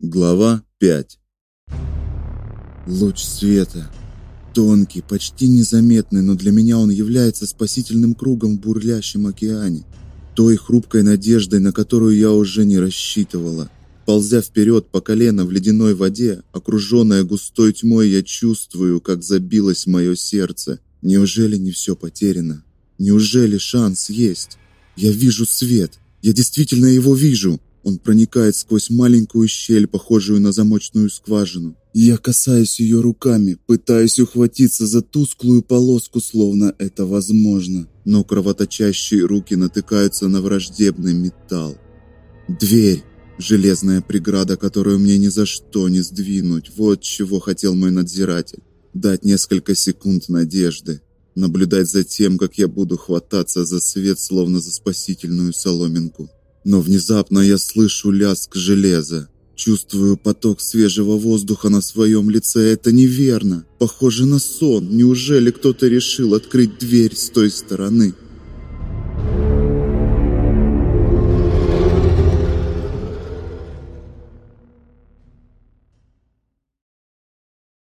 Глава 5 Луч света. Тонкий, почти незаметный, но для меня он является спасительным кругом в бурлящем океане. Той хрупкой надеждой, на которую я уже не рассчитывала. Ползя вперед по колено в ледяной воде, окруженная густой тьмой, я чувствую, как забилось мое сердце. Неужели не все потеряно? Неужели шанс есть? Я вижу свет. Я действительно его вижу. Он проникает сквозь маленькую щель, похожую на замочную скважину. Я касаюсь ее руками, пытаюсь ухватиться за тусклую полоску, словно это возможно. Но кровоточащие руки натыкаются на враждебный металл. Дверь. Железная преграда, которую мне ни за что не сдвинуть. Вот чего хотел мой надзиратель. Дать несколько секунд надежды. Наблюдать за тем, как я буду хвататься за свет, словно за спасительную соломинку. Но внезапно я слышу лязг железа. Чувствую поток свежего воздуха на своем лице. Это неверно. Похоже на сон. Неужели кто-то решил открыть дверь с той стороны?